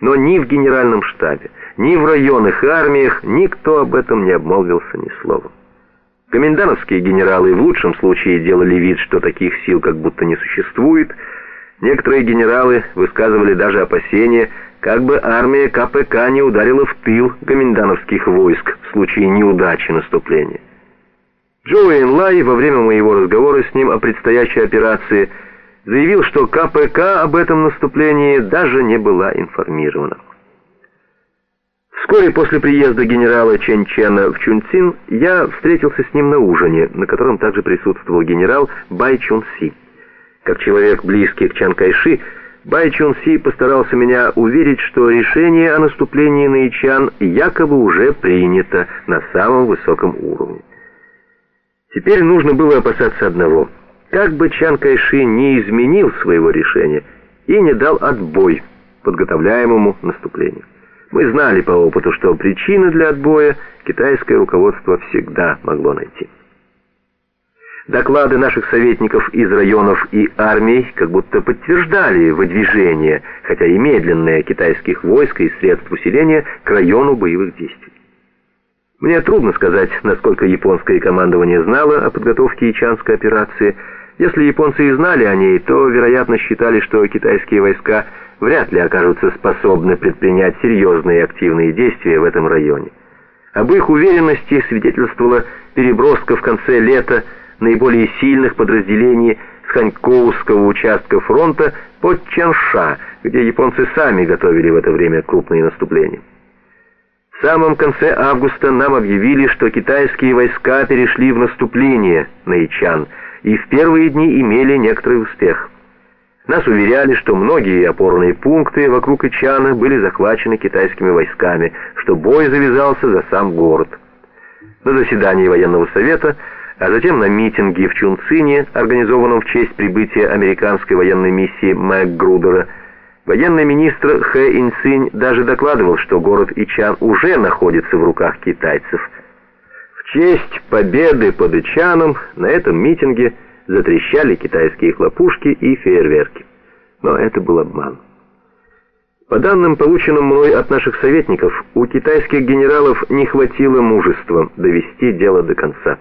Но ни в генеральном штабе, ни в районных армиях никто об этом не обмолвился ни словом. Комендановские генералы в лучшем случае делали вид, что таких сил как будто не существует. Некоторые генералы высказывали даже опасения, как бы армия КПК не ударила в тыл комендановских войск в случае неудачи наступления. Джоуэн Лай во время моего разговора с ним о предстоящей операции заявил, что КПК об этом наступлении даже не была информирована. Вскоре после приезда генерала Чен Чена в Чунцин я встретился с ним на ужине, на котором также присутствовал генерал Бай Чун Си. Как человек, близкий к Чан Кайши, Бай Чун Си постарался меня уверить, что решение о наступлении на Ичан якобы уже принято на самом высоком уровне. Теперь нужно было опасаться одного. Как бы Чан Кайши не изменил своего решения и не дал отбой подготовляемому наступлению. Мы знали по опыту, что причины для отбоя китайское руководство всегда могло найти. Доклады наших советников из районов и армий как будто подтверждали выдвижение, хотя и медленное, китайских войск и средств усиления к району боевых действий. Мне трудно сказать, насколько японское командование знало о подготовке Ичанской операции. Если японцы и знали о ней, то, вероятно, считали, что китайские войска вряд ли окажутся способны предпринять серьезные активные действия в этом районе. Об их уверенности свидетельствовала переброска в конце лета наиболее сильных подразделений с Ханькоуского участка фронта под Чанша, где японцы сами готовили в это время крупные наступления. В самом конце августа нам объявили, что китайские войска перешли в наступление на Ичан и в первые дни имели некоторый успех. Нас уверяли, что многие опорные пункты вокруг Ичана были захвачены китайскими войсками, что бой завязался за сам город. На заседании военного совета, а затем на митинге в Чунцине, организованном в честь прибытия американской военной миссии МакГрудера, Военный министр Хэ Инцинь даже докладывал, что город Ичан уже находится в руках китайцев. Честь победы под Ичаном на этом митинге затрещали китайские хлопушки и фейерверки. Но это был обман. По данным, полученным мной от наших советников, у китайских генералов не хватило мужества довести дело до конца.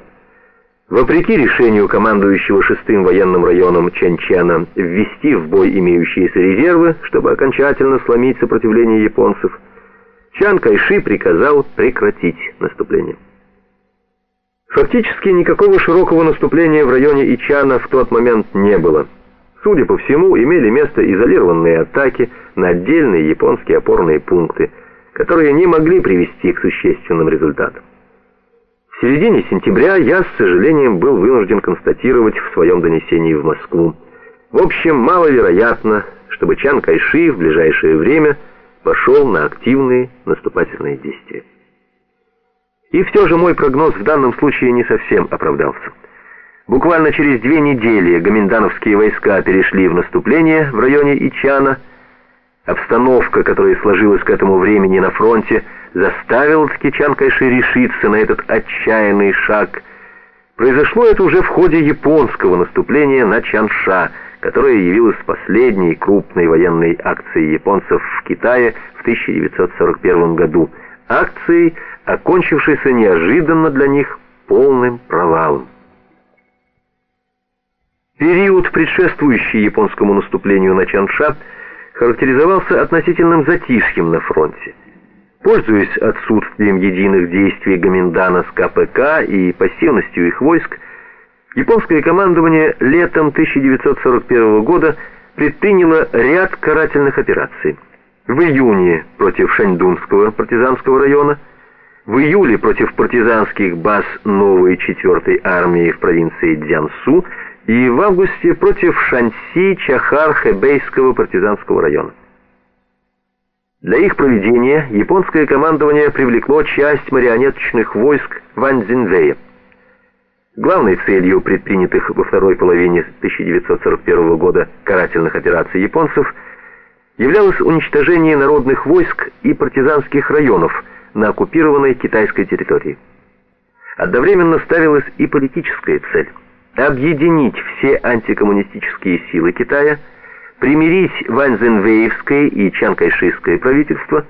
Вопреки решению командующего шестым военным районом Чанчана ввести в бой имеющиеся резервы, чтобы окончательно сломить сопротивление японцев, Чан Кайши приказал прекратить наступление. Фактически никакого широкого наступления в районе Ичана в тот момент не было. Судя по всему, имели место изолированные атаки на отдельные японские опорные пункты, которые не могли привести к существенным результатам. В середине сентября я, с сожалением, был вынужден констатировать в своем донесении в Москву. В общем, маловероятно, чтобы Чан Кайши в ближайшее время пошел на активные наступательные действия. И все же мой прогноз в данном случае не совсем оправдался. Буквально через две недели гоминдановские войска перешли в наступление в районе Ичана. Обстановка, которая сложилась к этому времени на фронте, заставил Ткичан Кайши решиться на этот отчаянный шаг. Произошло это уже в ходе японского наступления на Чанша, которое явилось последней крупной военной акцией японцев в Китае в 1941 году. Акцией, окончившейся неожиданно для них полным провалом. Период, предшествующий японскому наступлению на Чанша, характеризовался относительным затишьем на фронте. Пользуясь отсутствием единых действий Гаминдана с КПК и пассивностью их войск, японское командование летом 1941 года предприняло ряд карательных операций. В июне против Шаньдунского партизанского района, в июле против партизанских баз новой 4-й армии в провинции Дзянсу и в августе против Шанси Чахар-Хэбейского партизанского района. Для их проведения японское командование привлекло часть марионеточных войск Ванзинвея. Главной целью предпринятых во второй половине 1941 года карательных операций японцев являлось уничтожение народных войск и партизанских районов на оккупированной китайской территории. Одновременно ставилась и политическая цель – объединить все антикоммунистические силы Китая – примирить Ванзенвеевское и Чанкайшистское правительство,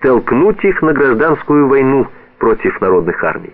толкнуть их на гражданскую войну против народных армий.